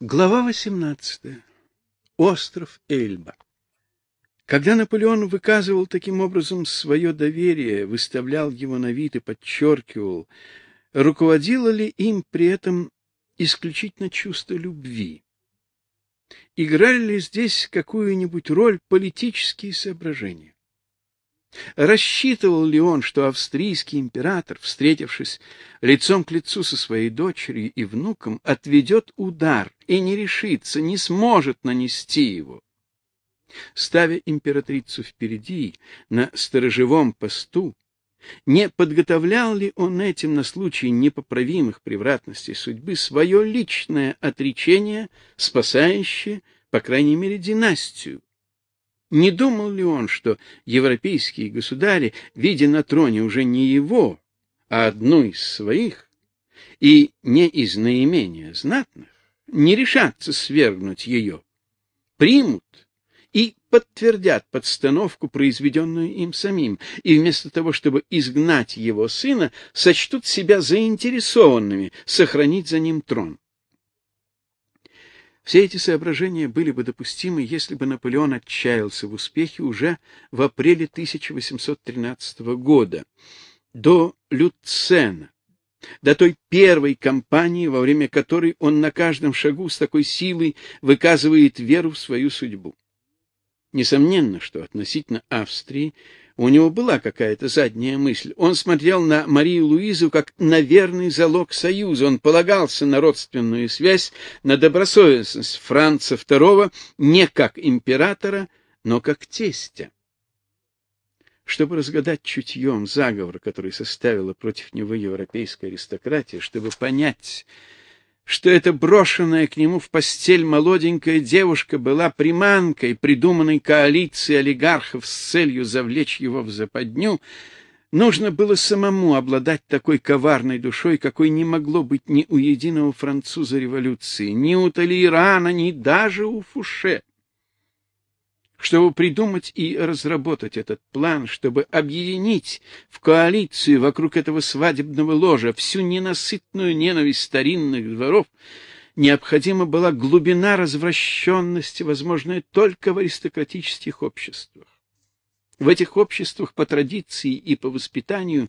Глава 18. Остров Эльба. Когда Наполеон выказывал таким образом свое доверие, выставлял его на вид и подчеркивал, руководило ли им при этом исключительно чувство любви? Играли ли здесь какую-нибудь роль политические соображения? Рассчитывал ли он, что австрийский император, встретившись лицом к лицу со своей дочерью и внуком, отведет удар и не решится, не сможет нанести его? Ставя императрицу впереди, на сторожевом посту, не подготовлял ли он этим на случай непоправимых превратностей судьбы свое личное отречение, спасающее, по крайней мере, династию? Не думал ли он, что европейские государи, видя на троне уже не его, а одну из своих, и не из наименее знатных, не решатся свергнуть ее, примут и подтвердят подстановку, произведенную им самим, и вместо того, чтобы изгнать его сына, сочтут себя заинтересованными сохранить за ним трон. Все эти соображения были бы допустимы, если бы Наполеон отчаялся в успехе уже в апреле 1813 года, до Люцена, до той первой кампании, во время которой он на каждом шагу с такой силой выказывает веру в свою судьбу. Несомненно, что относительно Австрии у него была какая-то задняя мысль. Он смотрел на Марию Луизу как на верный залог союза. Он полагался на родственную связь, на добросовестность Франца II не как императора, но как тестя. Чтобы разгадать чутьем заговор, который составила против него европейская аристократия, чтобы понять, что эта брошенная к нему в постель молоденькая девушка была приманкой, придуманной коалицией олигархов с целью завлечь его в западню, нужно было самому обладать такой коварной душой, какой не могло быть ни у единого француза революции, ни у Толейрана, ни даже у Фуше чтобы придумать и разработать этот план, чтобы объединить в коалицию вокруг этого свадебного ложа всю ненасытную ненависть старинных дворов, необходима была глубина развращенности, возможная только в аристократических обществах. В этих обществах по традиции и по воспитанию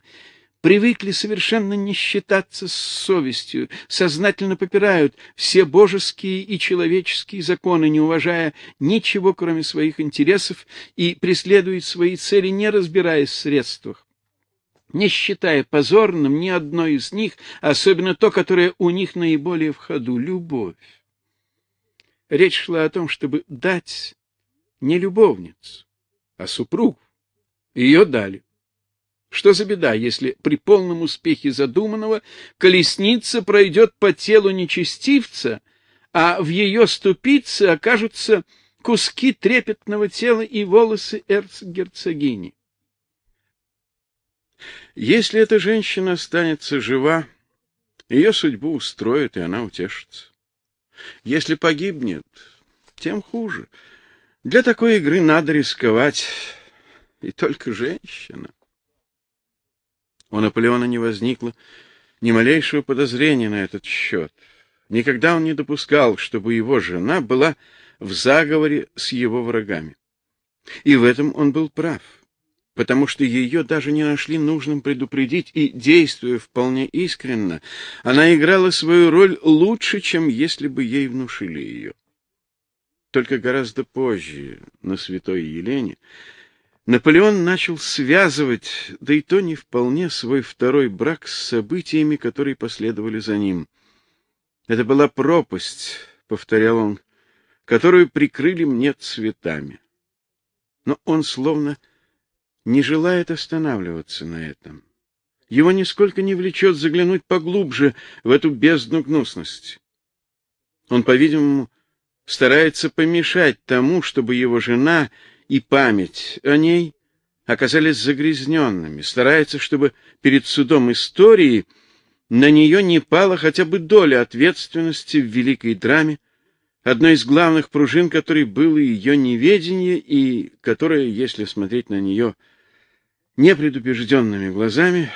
привыкли совершенно не считаться с совестью, сознательно попирают все божеские и человеческие законы, не уважая ничего, кроме своих интересов, и преследуют свои цели, не разбираясь в средствах не считая позорным ни одно из них, особенно то, которое у них наиболее в ходу — любовь. Речь шла о том, чтобы дать не любовницу, а супругу. Ее дали. Что за беда, если при полном успехе задуманного колесница пройдет по телу нечестивца, а в ее ступице окажутся куски трепетного тела и волосы эрцгерцогини? Если эта женщина останется жива, ее судьбу устроит, и она утешится. Если погибнет, тем хуже. Для такой игры надо рисковать, и только женщина. У Наполеона не возникло ни малейшего подозрения на этот счет. Никогда он не допускал, чтобы его жена была в заговоре с его врагами. И в этом он был прав, потому что ее даже не нашли нужным предупредить, и, действуя вполне искренно, она играла свою роль лучше, чем если бы ей внушили ее. Только гораздо позже, на Святой Елене, Наполеон начал связывать, да и то не вполне, свой второй брак с событиями, которые последовали за ним. Это была пропасть, повторял он, которую прикрыли мне цветами. Но он словно не желает останавливаться на этом. Его нисколько не влечет заглянуть поглубже в эту бездну гнусности. Он, по-видимому, старается помешать тому, чтобы его жена и память о ней оказались загрязненными, старается, чтобы перед судом истории на нее не пала хотя бы доля ответственности в великой драме, одной из главных пружин которой было ее неведение и которая, если смотреть на нее непредубежденными глазами,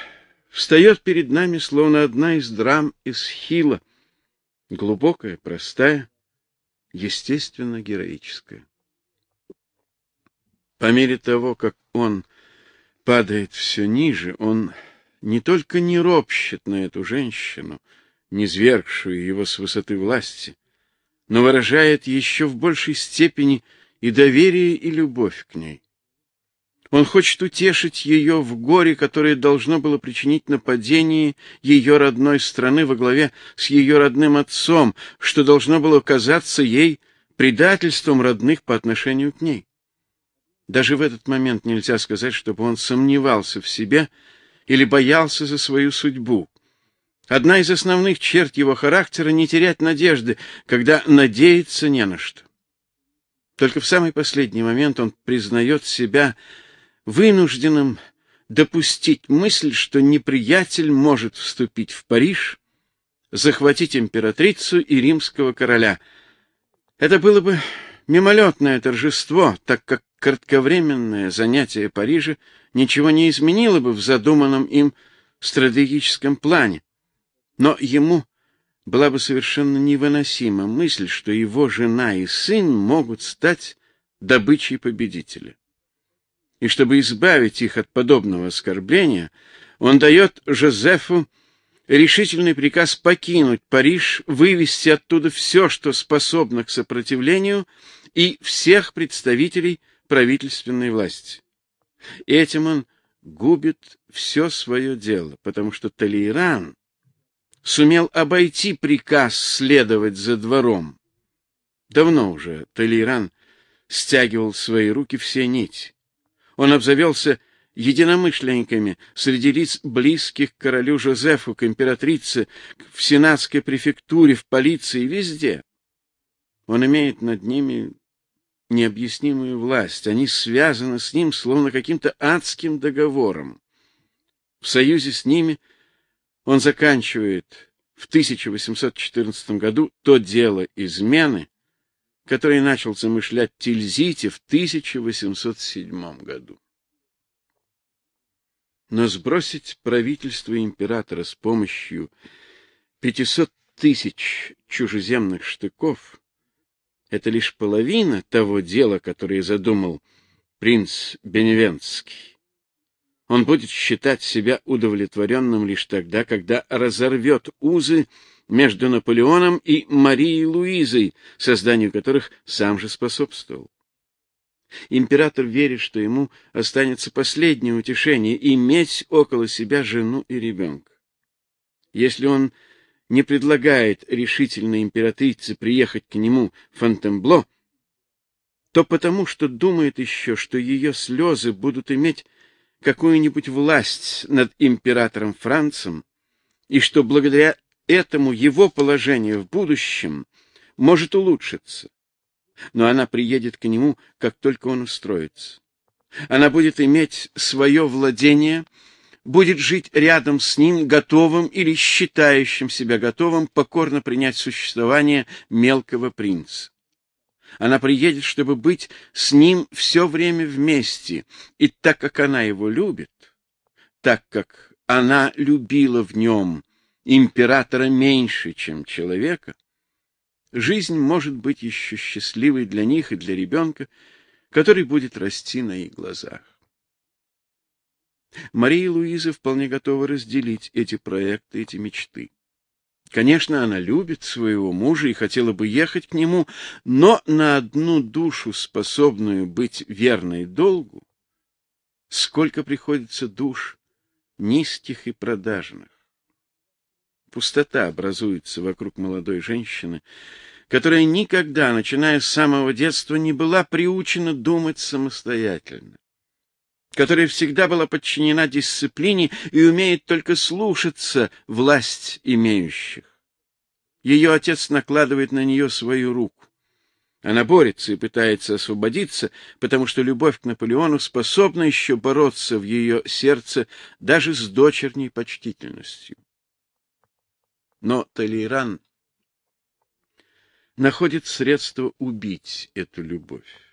встает перед нами словно одна из драм из Хила, глубокая, простая, естественно, героическое. По мере того, как он падает все ниже, он не только не ропщет на эту женщину, низвергшую его с высоты власти, но выражает еще в большей степени и доверие, и любовь к ней. Он хочет утешить ее в горе, которое должно было причинить нападение ее родной страны во главе с ее родным отцом, что должно было казаться ей предательством родных по отношению к ней. Даже в этот момент нельзя сказать, чтобы он сомневался в себе или боялся за свою судьбу. Одна из основных черт его характера — не терять надежды, когда надеяться не на что. Только в самый последний момент он признает себя вынужденным допустить мысль, что неприятель может вступить в Париж, захватить императрицу и римского короля. Это было бы мимолетное торжество, так как кратковременное занятие Парижа ничего не изменило бы в задуманном им стратегическом плане. Но ему была бы совершенно невыносима мысль, что его жена и сын могут стать добычей победителя и чтобы избавить их от подобного оскорбления, он дает Жозефу решительный приказ покинуть Париж, вывести оттуда все, что способно к сопротивлению, и всех представителей правительственной власти. Этим он губит все свое дело, потому что Толейран сумел обойти приказ следовать за двором. Давно уже Толейран стягивал в свои руки все нити. Он обзавелся единомышленниками среди лиц близких к королю Жозефу, к императрице, в сенатской префектуре, в полиции, везде. Он имеет над ними необъяснимую власть. Они связаны с ним словно каким-то адским договором. В союзе с ними он заканчивает в 1814 году то дело измены, который начал замышлять Тильзите в 1807 году. Но сбросить правительство императора с помощью 500 тысяч чужеземных штыков — это лишь половина того дела, которое задумал принц Беневентский. Он будет считать себя удовлетворенным лишь тогда, когда разорвет узы между Наполеоном и Марией Луизой, созданию которых сам же способствовал. Император верит, что ему останется последнее утешение — иметь около себя жену и ребенка. Если он не предлагает решительной императрице приехать к нему в Фонтенбло, то потому, что думает еще, что ее слезы будут иметь какую-нибудь власть над императором Францем, и что благодаря этому его положение в будущем может улучшиться. Но она приедет к нему, как только он устроится. Она будет иметь свое владение, будет жить рядом с ним, готовым или считающим себя готовым покорно принять существование мелкого принца. Она приедет, чтобы быть с ним все время вместе, и так как она его любит, так как она любила в нем императора меньше, чем человека, жизнь может быть еще счастливой для них и для ребенка, который будет расти на их глазах. Мария Луиза вполне готова разделить эти проекты, эти мечты. Конечно, она любит своего мужа и хотела бы ехать к нему, но на одну душу, способную быть верной долгу, сколько приходится душ низких и продажных. Пустота образуется вокруг молодой женщины, которая никогда, начиная с самого детства, не была приучена думать самостоятельно, которая всегда была подчинена дисциплине и умеет только слушаться власть имеющих. Ее отец накладывает на нее свою руку. Она борется и пытается освободиться, потому что любовь к Наполеону способна еще бороться в ее сердце даже с дочерней почтительностью. Но Толейран находит средство убить эту любовь.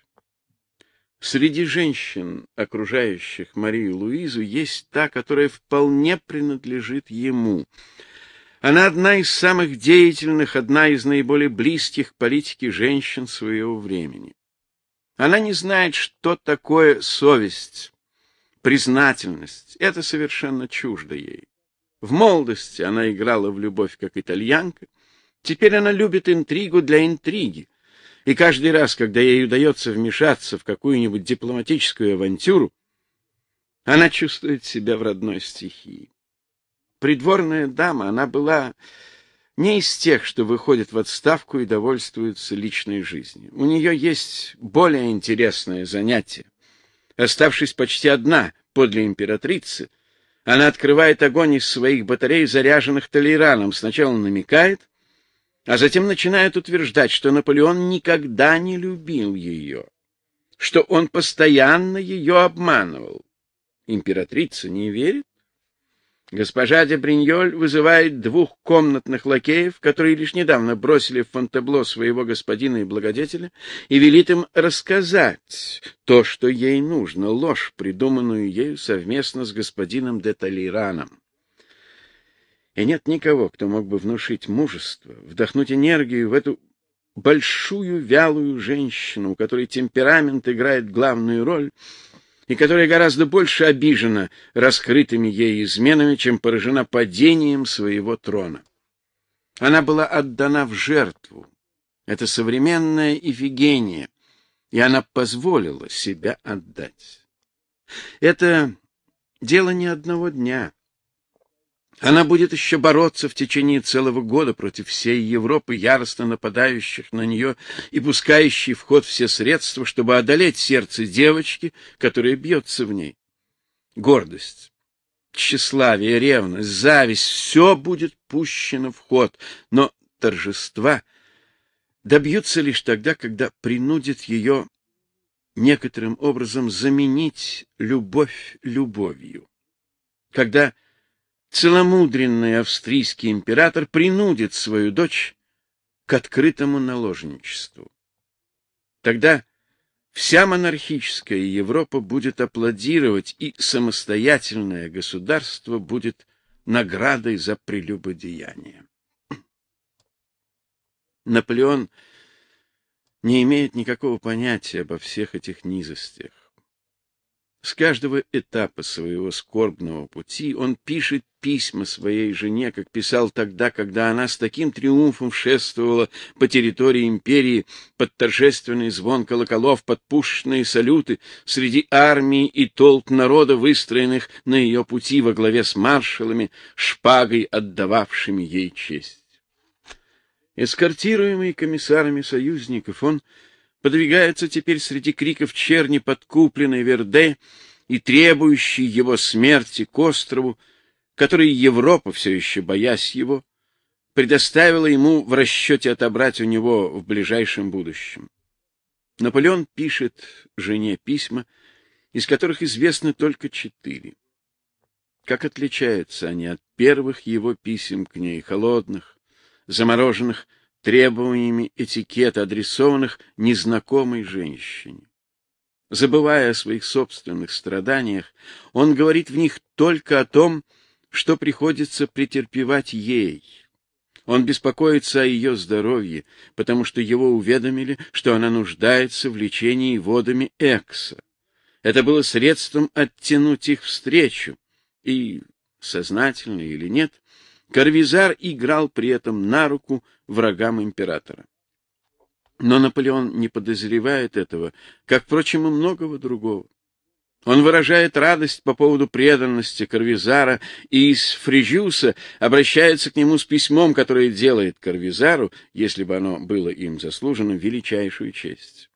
Среди женщин, окружающих Марию Луизу, есть та, которая вполне принадлежит ему. Она одна из самых деятельных, одна из наиболее близких политики женщин своего времени. Она не знает, что такое совесть, признательность. Это совершенно чуждо ей. В молодости она играла в любовь как итальянка, теперь она любит интригу для интриги. И каждый раз, когда ей удается вмешаться в какую-нибудь дипломатическую авантюру, она чувствует себя в родной стихии. Придворная дама, она была не из тех, что выходят в отставку и довольствуются личной жизнью. У нее есть более интересное занятие. Оставшись почти одна подле императрицы, она открывает огонь из своих батарей, заряженных толераном, сначала намекает, а затем начинает утверждать, что Наполеон никогда не любил ее, что он постоянно ее обманывал. Императрица не верит, Госпожа де Бриньоль вызывает двух комнатных лакеев, которые лишь недавно бросили в Фонтебло своего господина и благодетеля, и велит им рассказать то, что ей нужно, ложь, придуманную ею совместно с господином де Толейраном. И нет никого, кто мог бы внушить мужество, вдохнуть энергию в эту большую вялую женщину, у которой темперамент играет главную роль, и которая гораздо больше обижена раскрытыми ей изменами, чем поражена падением своего трона. Она была отдана в жертву. Это современная Ифигения, и она позволила себя отдать. Это дело не одного дня. Она будет еще бороться в течение целого года против всей Европы, яростно нападающих на нее и пускающей в ход все средства, чтобы одолеть сердце девочки, которая бьется в ней. Гордость, тщеславие, ревность, зависть — все будет пущено в ход, но торжества добьются лишь тогда, когда принудит ее некоторым образом заменить любовь любовью. Когда целомудренный австрийский император принудит свою дочь к открытому наложничеству. Тогда вся монархическая Европа будет аплодировать, и самостоятельное государство будет наградой за прелюбодеяние. Наполеон не имеет никакого понятия обо всех этих низостях. С каждого этапа своего скорбного пути он пишет письма своей жене, как писал тогда, когда она с таким триумфом шествовала по территории империи под торжественный звон колоколов, под пушечные салюты среди армии и толп народа, выстроенных на ее пути во главе с маршалами, шпагой отдававшими ей честь. Эскортируемый комиссарами союзников, он подвигается теперь среди криков черни подкупленной Верде и требующий его смерти к острову, который Европа, все еще боясь его, предоставила ему в расчете отобрать у него в ближайшем будущем. Наполеон пишет жене письма, из которых известно только четыре. Как отличаются они от первых его писем к ней, холодных, замороженных требованиями этикета, адресованных незнакомой женщине. Забывая о своих собственных страданиях, он говорит в них только о том, что приходится претерпевать ей. Он беспокоится о ее здоровье, потому что его уведомили, что она нуждается в лечении водами Экса. Это было средством оттянуть их встречу, и, сознательно или нет, Карвизар играл при этом на руку врагам императора. Но Наполеон не подозревает этого, как, впрочем, и многого другого. Он выражает радость по поводу преданности Карвизара и из Фрижюса обращается к нему с письмом, которое делает Карвизару, если бы оно было им заслужено, величайшую честь.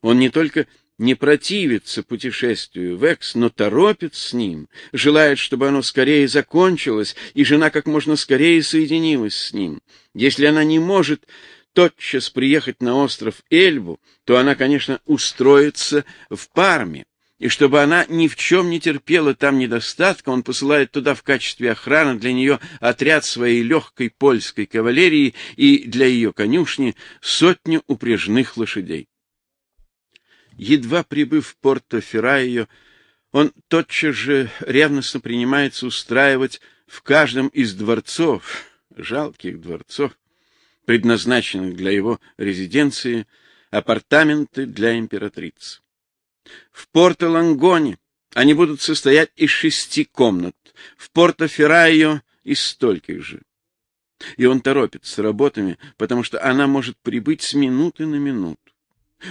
Он не только не противится путешествию в Экс, но торопит с ним, желает, чтобы оно скорее закончилось, и жена как можно скорее соединилась с ним. Если она не может тотчас приехать на остров Эльбу, то она, конечно, устроится в Парме. И чтобы она ни в чем не терпела там недостатка, он посылает туда в качестве охраны для нее отряд своей легкой польской кавалерии и для ее конюшни сотню упряжных лошадей. Едва прибыв в Порто-Феррайо, он тотчас же ревностно принимается устраивать в каждом из дворцов, жалких дворцов, предназначенных для его резиденции, апартаменты для императрицы. В Порто-Лангоне они будут состоять из шести комнат, в Порто-Феррайо из стольких же. И он торопится с работами, потому что она может прибыть с минуты на минуту.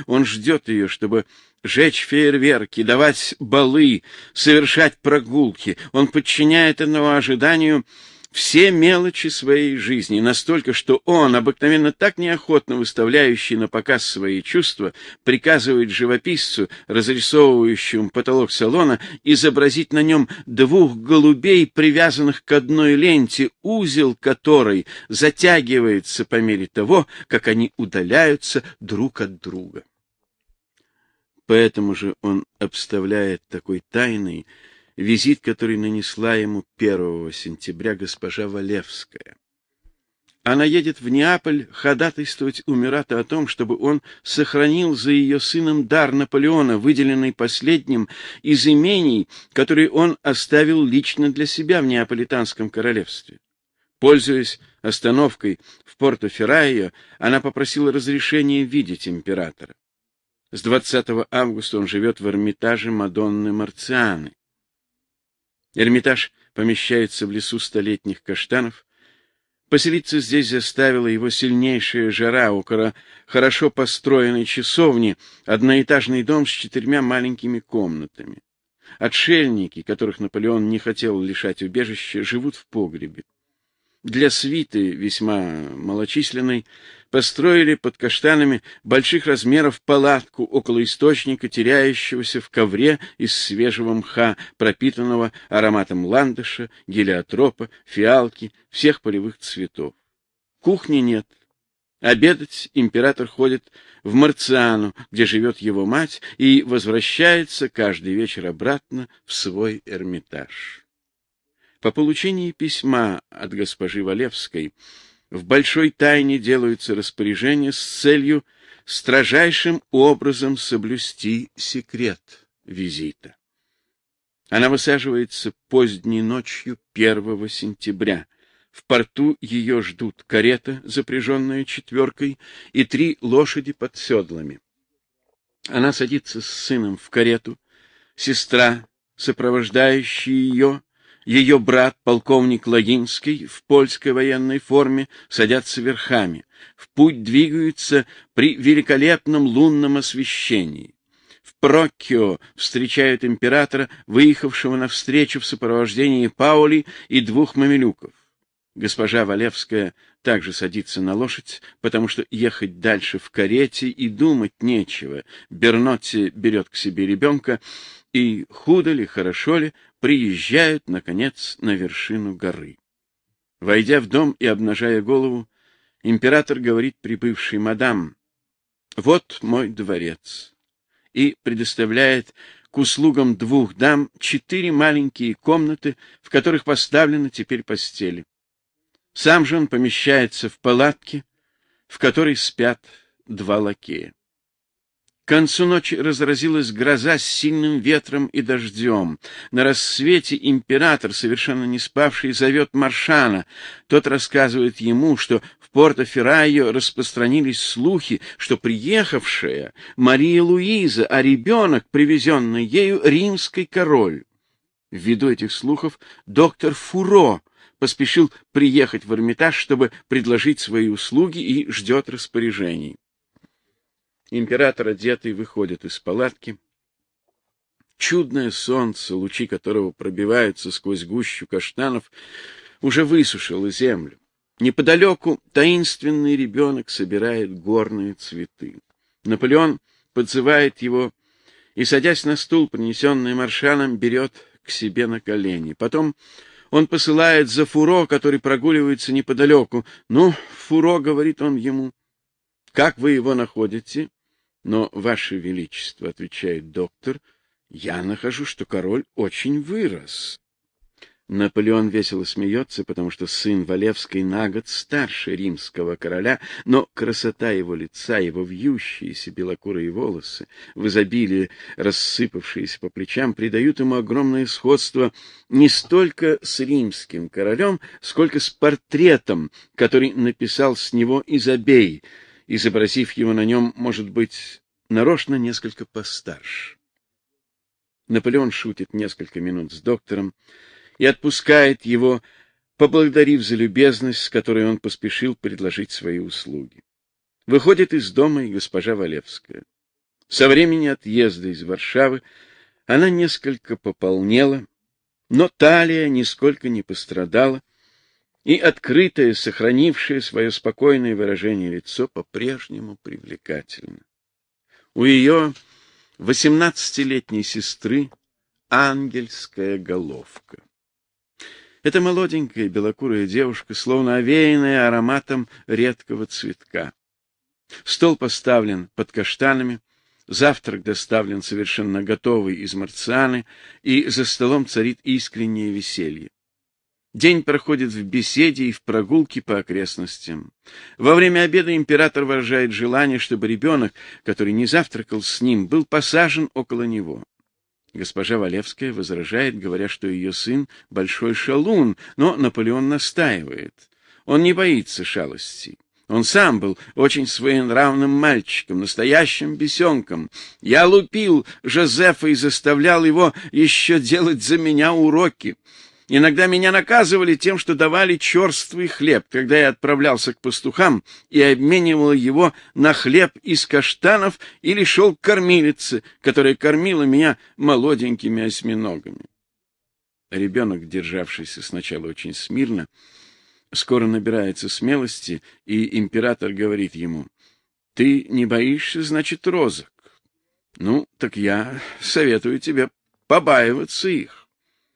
Он ждет ее, чтобы жечь фейерверки, давать балы, совершать прогулки. Он подчиняет этому ожиданию все мелочи своей жизни, настолько, что он, обыкновенно так неохотно выставляющий на показ свои чувства, приказывает живописцу, разрисовывающему потолок салона, изобразить на нем двух голубей, привязанных к одной ленте, узел которой затягивается по мере того, как они удаляются друг от друга. Поэтому же он обставляет такой тайной визит, который нанесла ему 1 сентября госпожа Валевская. Она едет в Неаполь ходатайствовать у Мирата о том, чтобы он сохранил за ее сыном дар Наполеона, выделенный последним из имений, которые он оставил лично для себя в Неаполитанском королевстве. Пользуясь остановкой в Порто-Феррайо, она попросила разрешения видеть императора. С 20 августа он живет в Эрмитаже Мадонны Марцианы. Эрмитаж помещается в лесу столетних каштанов. Поселиться здесь заставила его сильнейшая жара около хорошо построенной часовни, одноэтажный дом с четырьмя маленькими комнатами. Отшельники, которых Наполеон не хотел лишать убежища, живут в погребе для свиты, весьма малочисленной, построили под каштанами больших размеров палатку около источника, теряющегося в ковре из свежего мха, пропитанного ароматом ландыша, гелиотропа, фиалки, всех полевых цветов. Кухни нет. Обедать император ходит в Марциану, где живет его мать, и возвращается каждый вечер обратно в свой Эрмитаж. По получении письма от госпожи Валевской в большой тайне делаются распоряжения с целью строжайшим образом соблюсти секрет визита. Она высаживается поздней ночью 1 сентября. В порту ее ждут карета, запряженная четверкой, и три лошади под седлами. Она садится с сыном в карету, сестра, сопровождающая ее, ее брат, полковник Лагинский, в польской военной форме, садятся верхами. В путь двигаются при великолепном лунном освещении. В Проккио встречают императора, выехавшего навстречу в сопровождении Паули и двух мамилюков. Госпожа Валевская также садится на лошадь, потому что ехать дальше в карете и думать нечего. Бернотти берет к себе ребенка, и худо ли, хорошо ли, приезжают, наконец, на вершину горы. Войдя в дом и обнажая голову, император говорит прибывшей мадам, «Вот мой дворец», и предоставляет к услугам двух дам четыре маленькие комнаты, в которых поставлены теперь постели. Сам же он помещается в палатке, в которой спят два лакея. К концу ночи разразилась гроза с сильным ветром и дождем. На рассвете император, совершенно не спавший, зовет Маршана. Тот рассказывает ему, что в Порто-Феррайо распространились слухи, что приехавшая Мария Луиза, а ребенок, привезенный ею, римский король. Ввиду этих слухов доктор Фуро поспешил приехать в Эрмитаж, чтобы предложить свои услуги и ждет распоряжений. Император, одетый, выходит из палатки. Чудное солнце, лучи которого пробиваются сквозь гущу каштанов, уже высушило землю. Неподалеку таинственный ребенок собирает горные цветы. Наполеон подзывает его и, садясь на стул, принесенный маршалом, берет к себе на колени. Потом он посылает за Фуро, который прогуливается неподалеку. «Ну, Фуро», — говорит он ему, — «как вы его находите?» «Но, Ваше Величество», — отвечает доктор, — «я нахожу, что король очень вырос». Наполеон весело смеется, потому что сын Валевской на год старше римского короля, но красота его лица, его вьющиеся белокурые волосы, в изобилии рассыпавшиеся по плечам, придают ему огромное сходство не столько с римским королем, сколько с портретом, который написал с него Изобей, изобразив его на нем, может быть, нарочно несколько постарше. Наполеон шутит несколько минут с доктором, и отпускает его, поблагодарив за любезность, с которой он поспешил предложить свои услуги. Выходит из дома и госпожа Валевская. Со времени отъезда из Варшавы она несколько пополнела, но талия нисколько не пострадала, и открытое, сохранившее свое спокойное выражение лицо по-прежнему привлекательно. У ее восемнадцатилетней сестры ангельская головка. Это молоденькая белокурая девушка, словно овеянная ароматом редкого цветка. Стол поставлен под каштанами, завтрак доставлен совершенно готовый из марцианы, и за столом царит искреннее веселье. День проходит в беседе и в прогулке по окрестностям. Во время обеда император выражает желание, чтобы ребенок, который не завтракал с ним, был посажен около него. Госпожа Валевская возражает, говоря, что ее сын — большой шалун, но Наполеон настаивает. Он не боится шалостей. Он сам был очень своенравным мальчиком, настоящим бесенком. Я лупил Жозефа и заставлял его еще делать за меня уроки. Иногда меня наказывали тем, что давали черствый хлеб, когда я отправлялся к пастухам и обменивал его на хлеб из каштанов или шел к кормилице, которая кормила меня молоденькими осьминогами. Ребенок, державшийся сначала очень смирно, скоро набирается смелости, и император говорит ему, «Ты не боишься, значит, розок? Ну, так я советую тебе побаиваться их».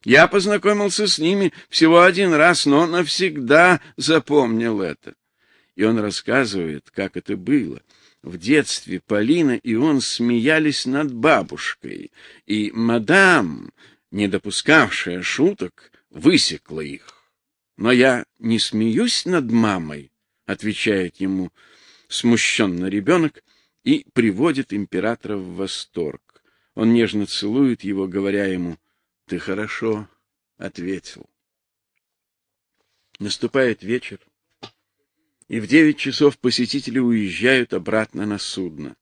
Я познакомился с ними всего один раз, но навсегда запомнил это. И он рассказывает, как это было. В детстве Полина и он смеялись над бабушкой, и мадам, не допускавшая шуток, высекла их. Но я не смеюсь над мамой, отвечает ему смущенно ребенок и приводит императора в восторг. Он нежно целует его, говоря ему: ты хорошо ответил. Наступает вечер, и в девять часов посетители уезжают обратно на судно.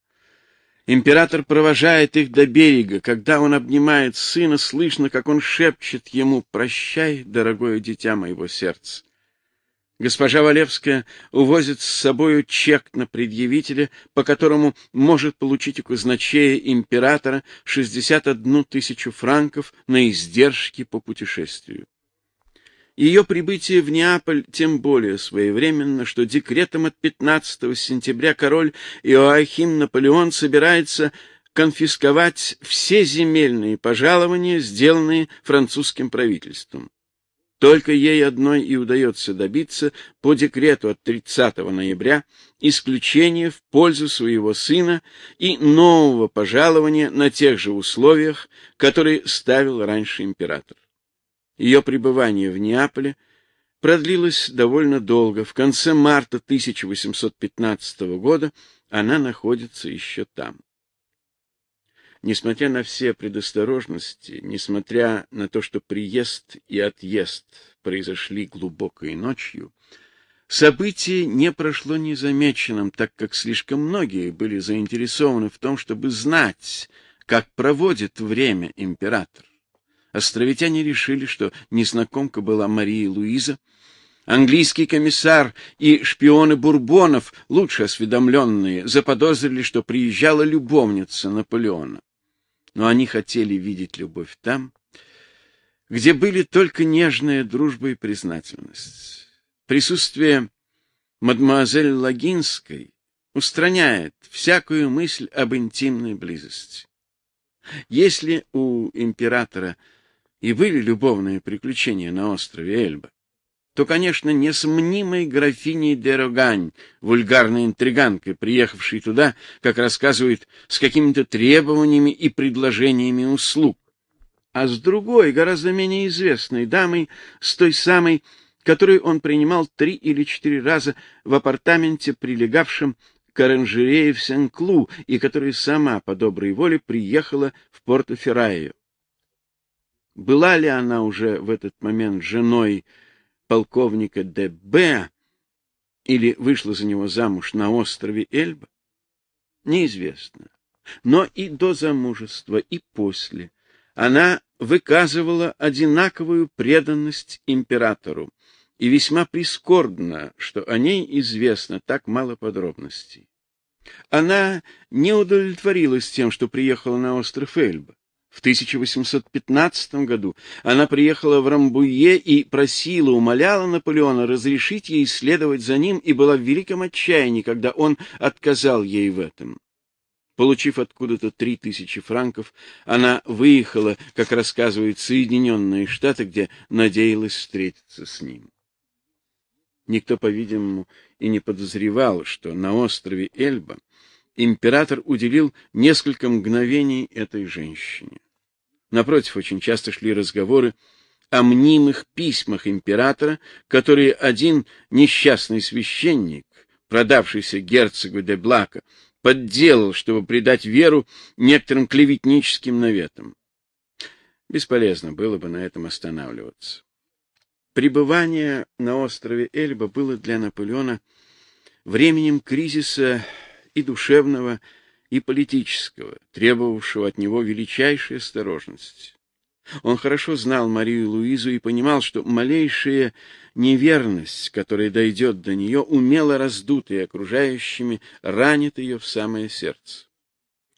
Император провожает их до берега. Когда он обнимает сына, слышно, как он шепчет ему «Прощай, дорогое дитя моего сердца». Госпожа Валевская увозит с собою чек на предъявителя, по которому может получить у казначея императора 61 тысячу франков на издержки по путешествию. Ее прибытие в Неаполь тем более своевременно, что декретом от 15 сентября король Иоахим Наполеон собирается конфисковать все земельные пожалования, сделанные французским правительством. Только ей одной и удается добиться по декрету от 30 ноября исключения в пользу своего сына и нового пожалования на тех же условиях, которые ставил раньше император. Ее пребывание в Неаполе продлилось довольно долго. В конце марта 1815 года она находится еще там. Несмотря на все предосторожности, несмотря на то, что приезд и отъезд произошли глубокой ночью, событие не прошло незамеченным, так как слишком многие были заинтересованы в том, чтобы знать, как проводит время император. Островитяне решили, что незнакомка была Мария Луиза, Английский комиссар и шпионы Бурбонов, лучше осведомленные, заподозрили, что приезжала любовница Наполеона но они хотели видеть любовь там, где были только нежная дружба и признательность. Присутствие мадемуазель Лагинской устраняет всякую мысль об интимной близости. Если у императора и были любовные приключения на острове Эльба, то, конечно, не с мнимой графиней де Рогань, вульгарной интриганкой, приехавшей туда, как рассказывают, с какими-то требованиями и предложениями услуг. а с другой, гораздо менее известной дамой, с той самой, которую он принимал три или четыре раза в апартаменте, прилегавшем к оранжерее в Сен-Клу, и которая сама по доброй воле приехала в Порто-Феррайо. Была ли она уже в этот момент женой полковника Д.Б. или вышла за него замуж на острове Эльба? Неизвестно. Но и до замужества, и после она выказывала одинаковую преданность императору, и весьма прискорбно, что о ней известно так мало подробностей. Она не удовлетворилась тем, что приехала на остров Эльба. В 1815 году она приехала в Рамбуе и просила, умоляла Наполеона разрешить ей следовать за ним и была в великом отчаянии, когда он отказал ей в этом. Получив откуда-то три тысячи франков, она выехала, как рассказывают Соединенные Штаты, где надеялась встретиться с ним. Никто, по-видимому, и не подозревал, что на острове Эльба император уделил несколько мгновений этой женщине. Напротив, очень часто шли разговоры о мнимых письмах императора, которые один несчастный священник, продавшийся герцогу де Блака, подделал, чтобы придать веру некоторым клеветническим наветам. Бесполезно было бы на этом останавливаться. Пребывание на острове Эльба было для Наполеона временем кризиса и душевного, и политического, требовавшего от него величайшей осторожности. Он хорошо знал Марию Луизу и понимал, что малейшая неверность, которая дойдет до нее, умело раздутая окружающими, ранит ее в самое сердце.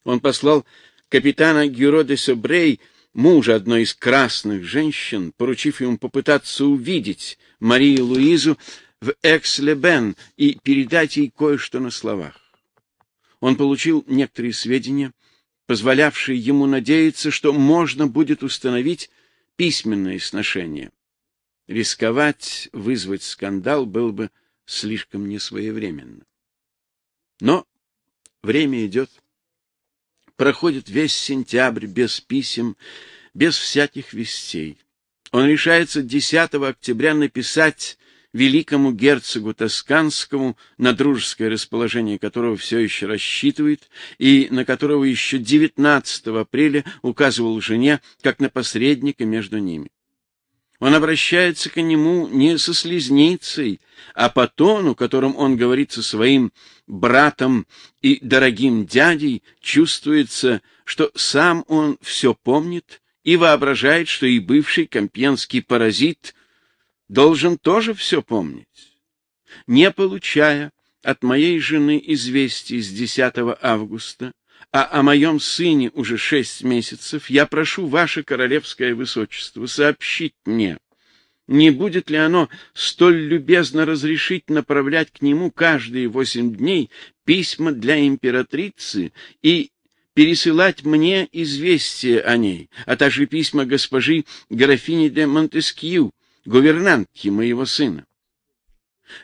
Он послал капитана Гюро де Собрей, мужа одной из красных женщин, поручив ему попытаться увидеть Марию Луизу в Экс-Лебен и передать ей кое-что на словах. Он получил некоторые сведения, позволявшие ему надеяться, что можно будет установить письменное сношение. Рисковать вызвать скандал было бы слишком несвоевременно. Но время идет. Проходит весь сентябрь без писем, без всяких вестей. Он решается 10 октября написать великому герцогу Тосканскому, на дружеское расположение которого все еще рассчитывает, и на которого еще 19 апреля указывал жене, как на посредника между ними. Он обращается к нему не со слезницей, а по тону, которым он говорит со своим братом и дорогим дядей, чувствуется, что сам он все помнит и воображает, что и бывший компьенский паразит должен тоже все помнить. Не получая от моей жены известий с 10 августа, а о моем сыне уже шесть месяцев, я прошу ваше королевское высочество сообщить мне, не будет ли оно столь любезно разрешить направлять к нему каждые восемь дней письма для императрицы и пересылать мне известия о ней, а также письма госпожи графини де Монтескью, гувернантки моего сына.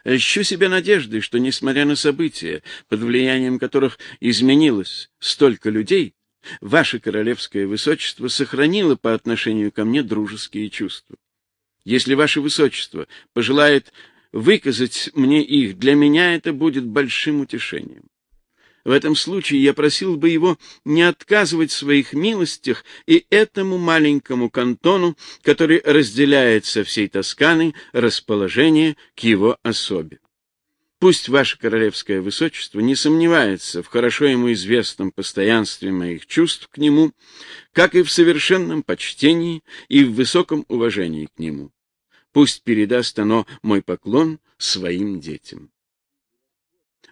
Ищу себе надежды, что, несмотря на события, под влиянием которых изменилось столько людей, ваше королевское высочество сохранило по отношению ко мне дружеские чувства. Если ваше высочество пожелает выказать мне их, для меня это будет большим утешением. В этом случае я просил бы его не отказывать в своих милостях и этому маленькому кантону, который разделяет со всей Тосканой расположение к его особе. Пусть ваше королевское высочество не сомневается в хорошо ему известном постоянстве моих чувств к нему, как и в совершенном почтении и в высоком уважении к нему. Пусть передаст оно мой поклон своим детям.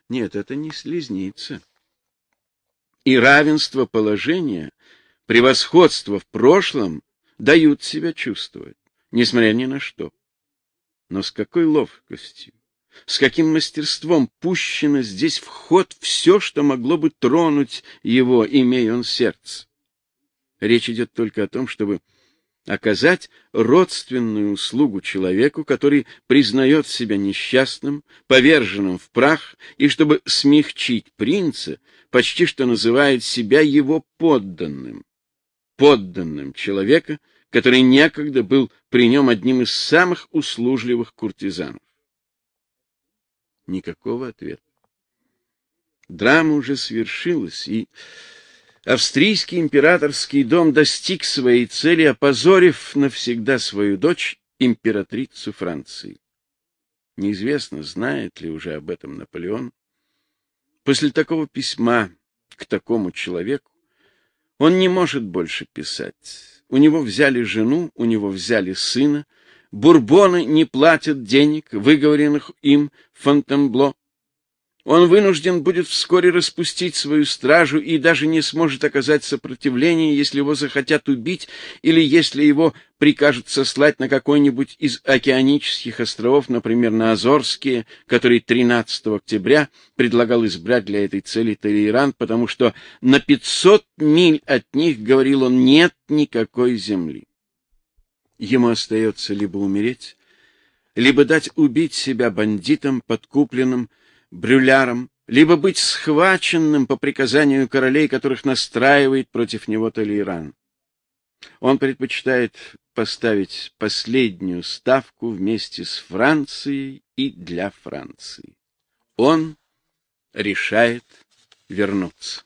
Нет, это не слезница. И равенство положения, превосходство в прошлом дают себя чувствовать, несмотря ни на что. Но с какой ловкостью, с каким мастерством пущено здесь в ход все, что могло бы тронуть его, имея он сердце. Речь идет только о том, чтобы оказать родственную услугу человеку, который признает себя несчастным, поверженным в прах, и чтобы смягчить принца, почти что называет себя его подданным. подданным человека, который некогда был при нем одним из самых услужливых куртизанов? Никакого ответа. Драма уже свершилась, и австрийский императорский дом достиг своей цели, опозорив навсегда свою дочь, императрицу Франции. Неизвестно, знает ли уже об этом Наполеон. После такого письма к такому человеку он не может больше писать. У него взяли жену, у него взяли сына. Бурбоны не платят денег, выговоренных им Фонтенбло. Он вынужден будет вскоре распустить свою стражу и даже не сможет оказать сопротивление, если его захотят убить или если его прикажут сослать на какой-нибудь из океанических островов, например, на Азорские, который 13 октября предлагал избрать для этой цели Толерант, потому что на 500 миль от них, говорил он, нет никакой земли. Ему остается либо умереть, либо дать убить себя бандитам, подкупленным, брюляром, либо быть схваченным по приказанию королей, которых настраивает против него Толейран. Он предпочитает поставить последнюю ставку вместе с Францией и для Франции. Он решает вернуться.